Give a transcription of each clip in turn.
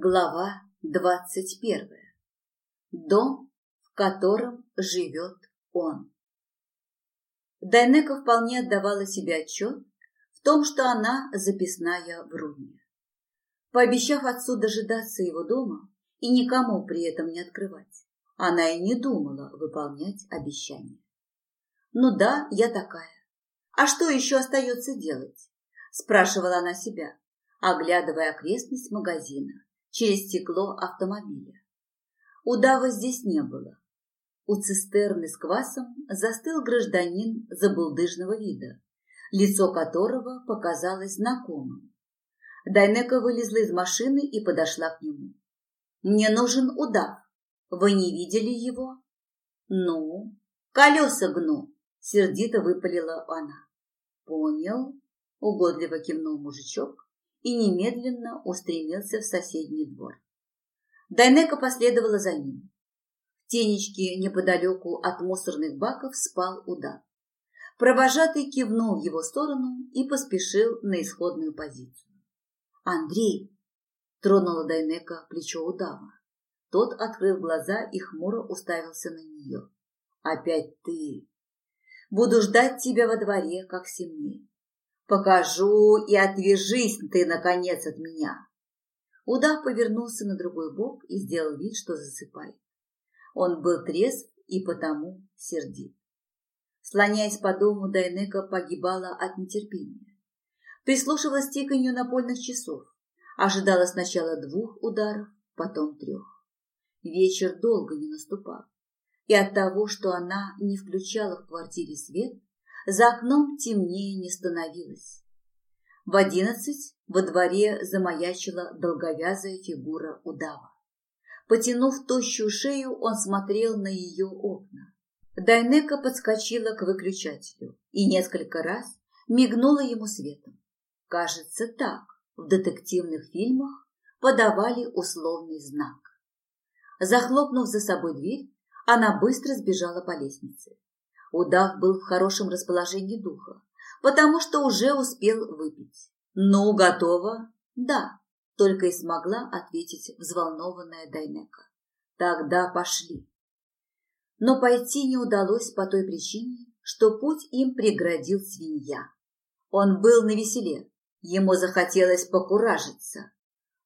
Глава двадцать первая. Дом, в котором живет он. Дайнека вполне отдавала себе отчет в том, что она записная в руне. Пообещав отцу дожидаться его дома и никому при этом не открывать, она и не думала выполнять обещание. «Ну да, я такая. А что еще остается делать?» – спрашивала она себя, оглядывая окрестность магазина через стекло автомобиля. Удава здесь не было. У цистерны с квасом застыл гражданин забулдыжного вида, лицо которого показалось знакомым. Дайнека вылезла из машины и подошла к нему. «Мне нужен удав. Вы не видели его?» «Ну, колеса гну», — сердито выпалила она. «Понял», — угодливо кивнул мужичок и немедленно устремился в соседний двор. Дайнека последовала за ним. В тенечке неподалеку от мусорных баков спал удав. Провожатый кивнул в его сторону и поспешил на исходную позицию. «Андрей!» – тронула Дайнека плечо удава. Тот открыл глаза и хмуро уставился на нее. «Опять ты! Буду ждать тебя во дворе, как семнее. Покажу и отвяжись ты, наконец, от меня. Удав повернулся на другой бок и сделал вид, что засыпает. Он был трезв и потому сердит. Слоняясь по дому, Дайнека погибала от нетерпения. Прислушивалась к тиканью напольных часов. Ожидала сначала двух ударов, потом трех. Вечер долго не наступал. И от того, что она не включала в квартире свет, за окном темнее не становилось. В одиннадцать во дворе замаячила долговязая фигура удава. Потянув тощую шею, он смотрел на ее окна. Дайнека подскочила к выключателю и несколько раз мигнула ему светом. Кажется, так в детективных фильмах подавали условный знак. Захлопнув за собой дверь, она быстро сбежала по лестнице. Удав был в хорошем расположении духа, потому что уже успел выпить. «Ну, готово?» «Да», – только и смогла ответить взволнованная Дайнека. «Тогда пошли». Но пойти не удалось по той причине, что путь им преградил свинья. Он был на веселе, ему захотелось покуражиться.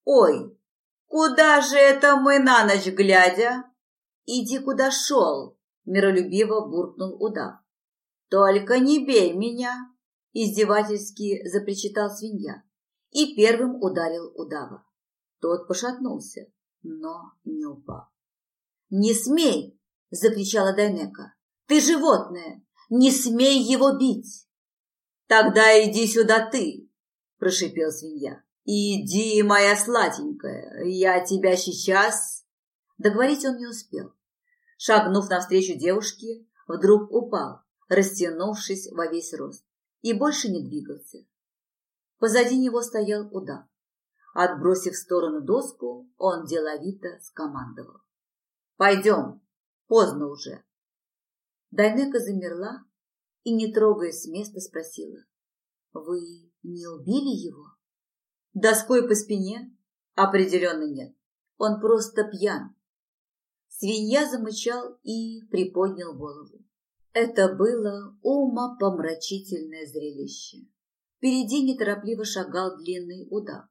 «Ой, куда же это мы на ночь глядя?» «Иди, куда шел!» Миролюбиво буркнул удав. «Только не бей меня!» – издевательски запричитал свинья и первым ударил удава. Тот пошатнулся, но не упал. «Не смей!» – закричала Дайнека. «Ты животное! Не смей его бить!» «Тогда иди сюда ты!» – прошипел свинья. «Иди, моя сладенькая, я тебя сейчас...» Договорить он не успел шагнув навстречу девушке, вдруг упал, растянувшись во весь рост, и больше не двигался. Позади него стоял удав. Отбросив в сторону доску, он деловито скомандовал. «Пойдем, поздно уже». Дайнека замерла и, не трогаясь с места, спросила. «Вы не убили его?» «Доской по спине?» «Определенно нет. Он просто пьян. Свинья замычал и приподнял голову. Это было умопомрачительное зрелище. Впереди неторопливо шагал длинный удав.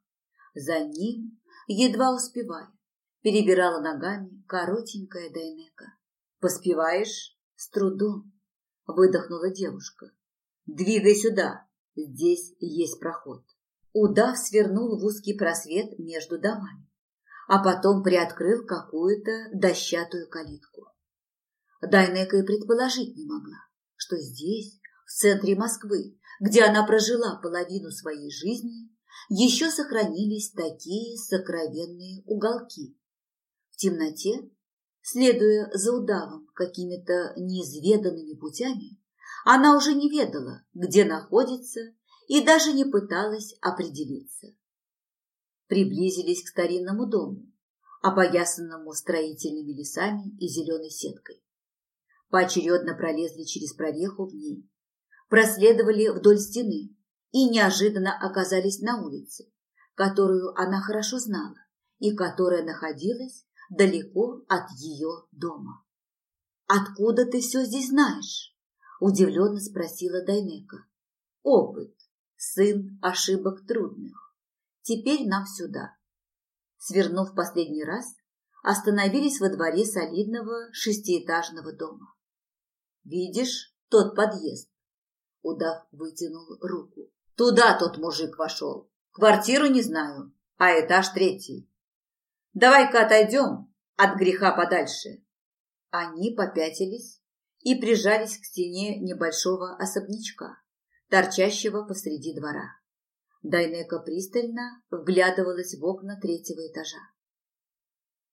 За ним, едва успевая, перебирала ногами коротенькая Дайнека. «Поспеваешь?» «С трудом», — выдохнула девушка. «Двигай сюда, здесь есть проход». Удав свернул в узкий просвет между домами а потом приоткрыл какую-то дощатую калитку. Дайнека и предположить не могла, что здесь, в центре Москвы, где она прожила половину своей жизни, еще сохранились такие сокровенные уголки. В темноте, следуя за удавом какими-то неизведанными путями, она уже не ведала, где находится, и даже не пыталась определиться приблизились к старинному дому, опоясанному строительными лесами и зеленой сеткой. Поочередно пролезли через прореху в ней, проследовали вдоль стены и неожиданно оказались на улице, которую она хорошо знала и которая находилась далеко от ее дома. «Откуда ты все здесь знаешь?» – удивленно спросила Дайнека. «Опыт, сын ошибок трудных. Теперь нам сюда». Свернув последний раз, остановились во дворе солидного шестиэтажного дома. «Видишь тот подъезд?» Удав вытянул руку. «Туда тот мужик вошел. Квартиру не знаю, а этаж третий. Давай-ка отойдем от греха подальше». Они попятились и прижались к стене небольшого особнячка, торчащего посреди двора. Дайнека пристально вглядывалась в окна третьего этажа.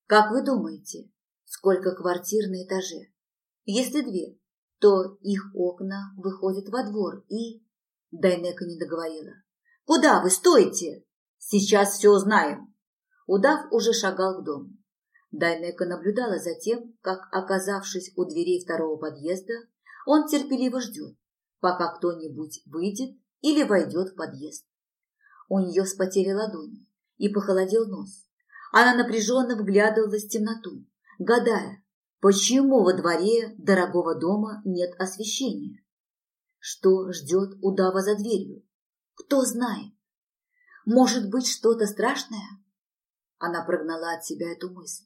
«Как вы думаете, сколько квартир на этаже? Если две, то их окна выходят во двор и...» Дайнека не договорила. «Куда вы стоите? Сейчас все узнаем!» Удав уже шагал к дому. Дайнека наблюдала за тем, как, оказавшись у дверей второго подъезда, он терпеливо ждет, пока кто-нибудь выйдет или войдет в подъезд. У нее вспотели ладони и похолодел нос. Она напряженно вглядывалась в темноту, гадая, почему во дворе дорогого дома нет освещения. Что ждет удава за дверью? Кто знает? Может быть, что-то страшное? Она прогнала от себя эту мысль,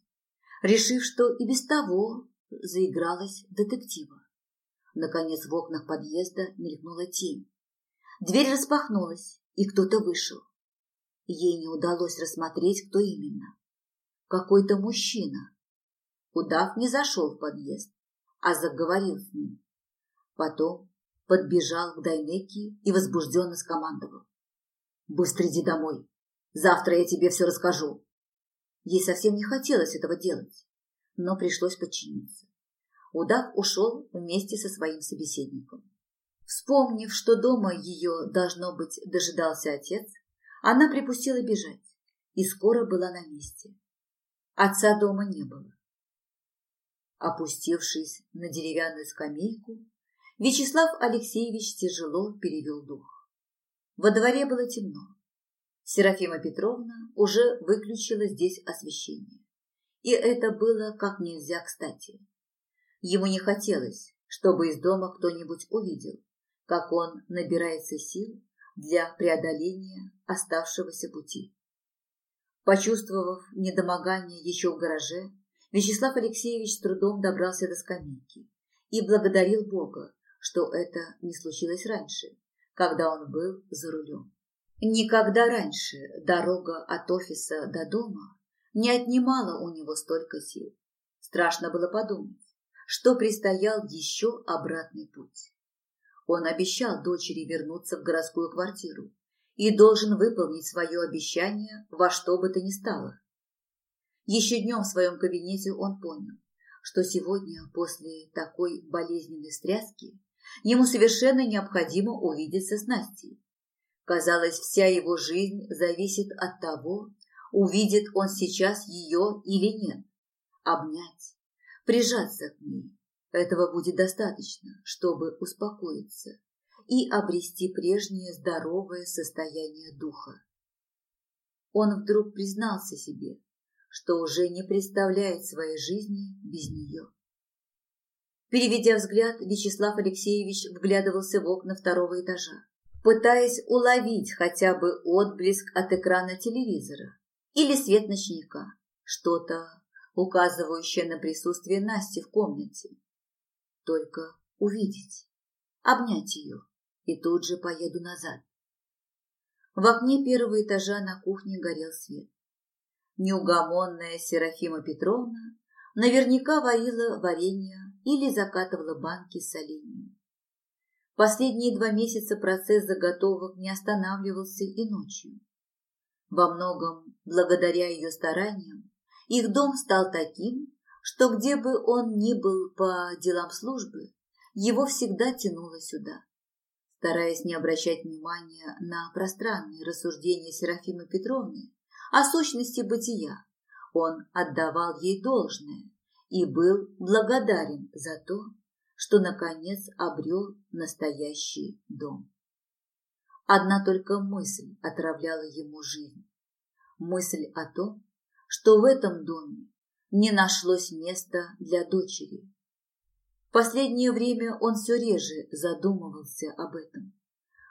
решив, что и без того заигралась детектива. Наконец в окнах подъезда мелькнула тень. Дверь распахнулась, и кто-то вышел. Ей не удалось рассмотреть, кто именно. Какой-то мужчина. Удав не зашел в подъезд, а заговорил с ним. Потом подбежал к Дайнеке и возбужденно скомандовал. «Быстро иди домой. Завтра я тебе все расскажу». Ей совсем не хотелось этого делать, но пришлось подчиниться. Удав ушел вместе со своим собеседником. Вспомнив, что дома ее, должно быть, дожидался отец, она припустила бежать и скоро была на месте. Отца дома не было. Опустившись на деревянную скамейку, Вячеслав Алексеевич тяжело перевел дух. Во дворе было темно. Серафима Петровна уже выключила здесь освещение. И это было как нельзя кстати. Ему не хотелось, чтобы из дома кто-нибудь увидел, как он набирается сил для преодоления оставшегося пути. Почувствовав недомогание еще в гараже, Вячеслав Алексеевич с трудом добрался до скамейки и благодарил Бога, что это не случилось раньше, когда он был за рулем. Никогда раньше дорога от офиса до дома не отнимала у него столько сил. Страшно было подумать, что предстоял еще обратный путь. Он обещал дочери вернуться в городскую квартиру и должен выполнить свое обещание во что бы то ни стало. Еще днем в своем кабинете он понял, что сегодня, после такой болезненной стряски, ему совершенно необходимо увидеться с Настей. Казалось, вся его жизнь зависит от того, увидит он сейчас ее или нет. Обнять, прижаться к ней, этого будет достаточно, чтобы успокоиться и обрести прежнее здоровое состояние духа. Он вдруг признался себе, что уже не представляет своей жизни без нее. Переведя взгляд, Вячеслав Алексеевич вглядывался в окна второго этажа, пытаясь уловить хотя бы отблеск от экрана телевизора или свет ночника, что-то, указывающее на присутствие Насти в комнате. Только увидеть, обнять ее, и тут же поеду назад. В окне первого этажа на кухне горел свет. Неугомонная Серафима Петровна наверняка варила варенье или закатывала банки с соленьем. Последние два месяца процесс заготовок не останавливался и ночью. Во многом, благодаря ее стараниям, их дом стал таким, что где бы он ни был по делам службы, его всегда тянуло сюда. Стараясь не обращать внимания на пространные рассуждения Серафимы Петровны о сущности бытия, он отдавал ей должное и был благодарен за то, что наконец обрел настоящий дом. Одна только мысль отравляла ему жизнь. Мысль о том, что в этом доме не нашлось места для дочери. В последнее время он все реже задумывался об этом,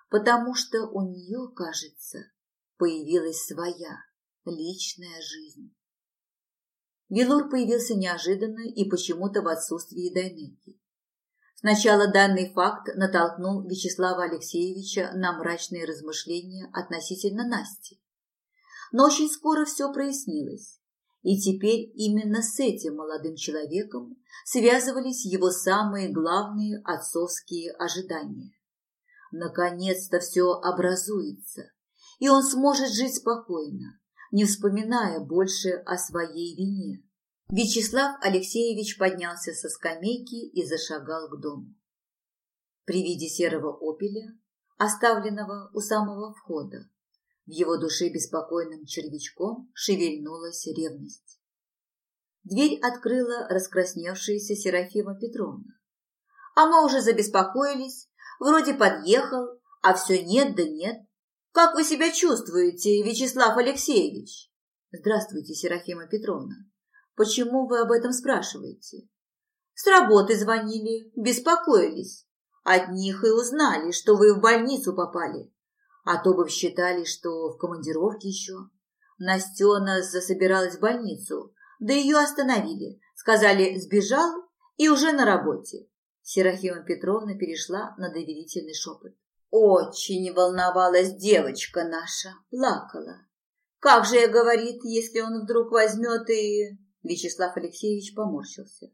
потому что у нее, кажется, появилась своя личная жизнь. Велор появился неожиданно и почему-то в отсутствии Дайнеки. Сначала данный факт натолкнул Вячеслава Алексеевича на мрачные размышления относительно Насти. Но очень скоро все прояснилось, и теперь именно с этим молодым человеком связывались его самые главные отцовские ожидания. Наконец-то все образуется, и он сможет жить спокойно, не вспоминая больше о своей вине. Вячеслав Алексеевич поднялся со скамейки и зашагал к дому. При виде серого опеля, оставленного у самого входа, в его душе беспокойным червячком шевельнулась ревность. Дверь открыла раскрасневшаяся Серафима Петровна. А мы уже забеспокоились, вроде подъехал, а все нет да нет. Как вы себя чувствуете, Вячеслав Алексеевич? Здравствуйте, Серафима Петровна. Почему вы об этом спрашиваете? С работы звонили, беспокоились. От них и узнали, что вы в больницу попали. А то бы считали, что в командировке еще. Настена засобиралась в больницу, да ее остановили. Сказали, сбежал и уже на работе. Серафима Петровна перешла на доверительный шепот. Очень волновалась девочка наша, плакала. Как же я, говорит, если он вдруг возьмет и... Вячеслав Алексеевич поморщился,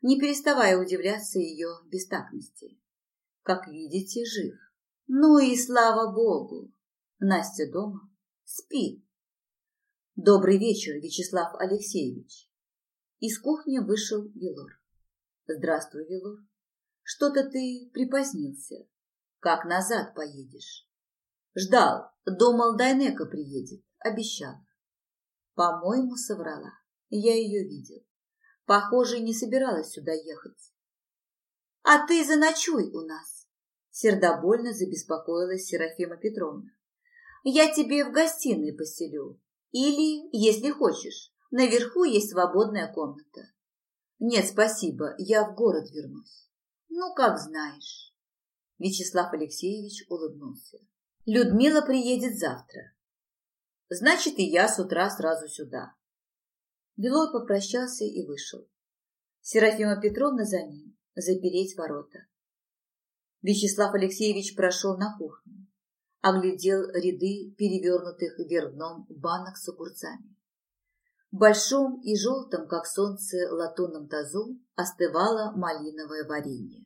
не переставая удивляться ее бестактности. Как видите, жив. Ну и слава богу. Настя дома спит. Добрый вечер, Вячеслав Алексеевич. Из кухни вышел Велор. Здравствуй, Велор. Что-то ты припозднился. Как назад поедешь? Ждал, думал, Дайнека приедет, обещал. По-моему, соврала. Я ее видел. Похоже, не собиралась сюда ехать. А ты заночуй у нас. Сердобольно забеспокоилась Серафима Петровна. Я тебе в гостиной поселю. Или, если хочешь, наверху есть свободная комната. Нет, спасибо, я в город вернусь. Ну, как знаешь. Вячеслав Алексеевич улыбнулся. Людмила приедет завтра. Значит, и я с утра сразу сюда. Белой попрощался и вышел. Серафима Петровна за ним, запереть ворота. Вячеслав Алексеевич прошел на кухню, оглядел ряды перевернутых вверх дном банок с огурцами. В большом и желтом, как солнце, латунном тазу остывало малиновое варенье.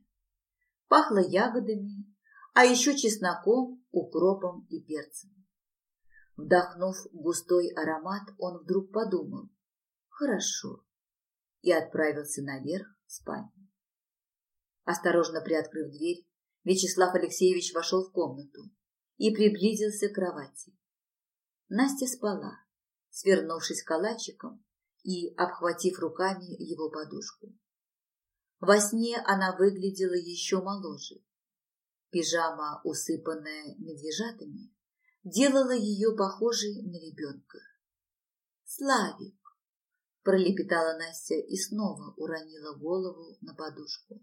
Пахло ягодами, а еще чесноком, укропом и перцем. Вдохнув густой аромат, он вдруг подумал, Хорошо. И отправился наверх в спальню. Осторожно приоткрыв дверь, Вячеслав Алексеевич вошел в комнату и приблизился к кровати. Настя спала, свернувшись калачиком и обхватив руками его подушку. Во сне она выглядела еще моложе. Пижама, усыпанная медвежатами, делала ее похожей на ребенка. «Славик!» пролепетала Настя и снова уронила голову на подушку.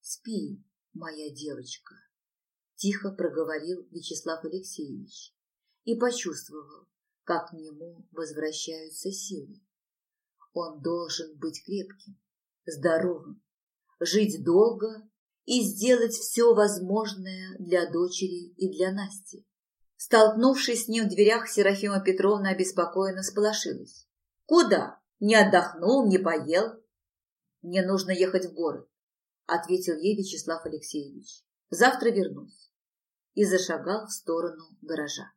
«Спи, моя девочка», – тихо проговорил Вячеслав Алексеевич и почувствовал, как к нему возвращаются силы. Он должен быть крепким, здоровым, жить долго и сделать все возможное для дочери и для Насти. Столкнувшись с ним в дверях, Серафима Петровна обеспокоенно сполошилась. Куда? Не отдохнул, не поел? Мне нужно ехать в город, ответил ей Вячеслав Алексеевич. Завтра вернусь. И зашагал в сторону гаража.